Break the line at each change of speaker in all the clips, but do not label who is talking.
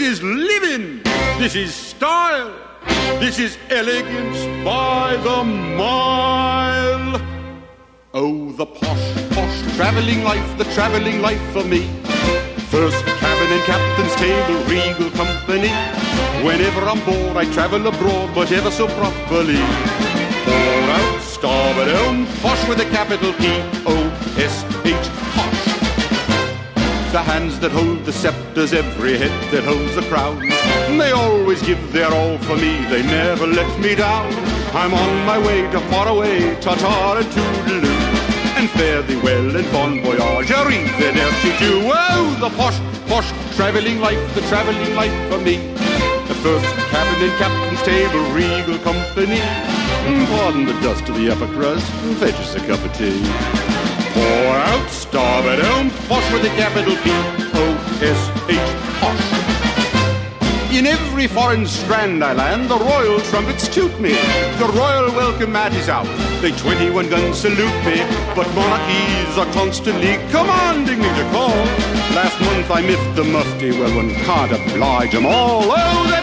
is living. This is style. This is elegance by the mile. Oh, the posh, posh travelling life, the travelling life for me. First cabin and captain's table, regal company. Whenever I'm bored, I travel abroad, but ever so properly. All out, starboard down, posh with a capital P O S H. The hands that hold the scepters, every head that holds the crown. They always give their all for me, they never let me down. I'm on my way to far away, ta-ta and toodaloo. And fare thee well and bon voyage, arrivederci Oh, the posh, posh, travelling life, the travelling life for me. The first cabin and captain's table, regal company. Pardon the dust of the upper crust, fetch us a cup of tea. Port out, starboard posh with a capital P O S H, posh. In every foreign strand I land, the royal trumpets toot me. The royal welcome mat is out. They 21 guns salute me. But monarchies are constantly commanding me to call. Last month I missed the mufti. Well, one can't oblige them all. Oh,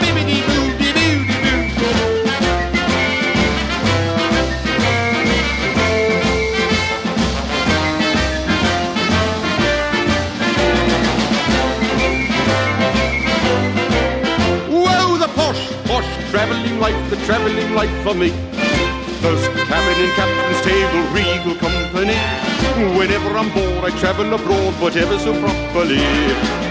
travelling life, the travelling life for me. First cabin and captain's table, regal company. Whenever I'm bored, I travel abroad, but ever so properly.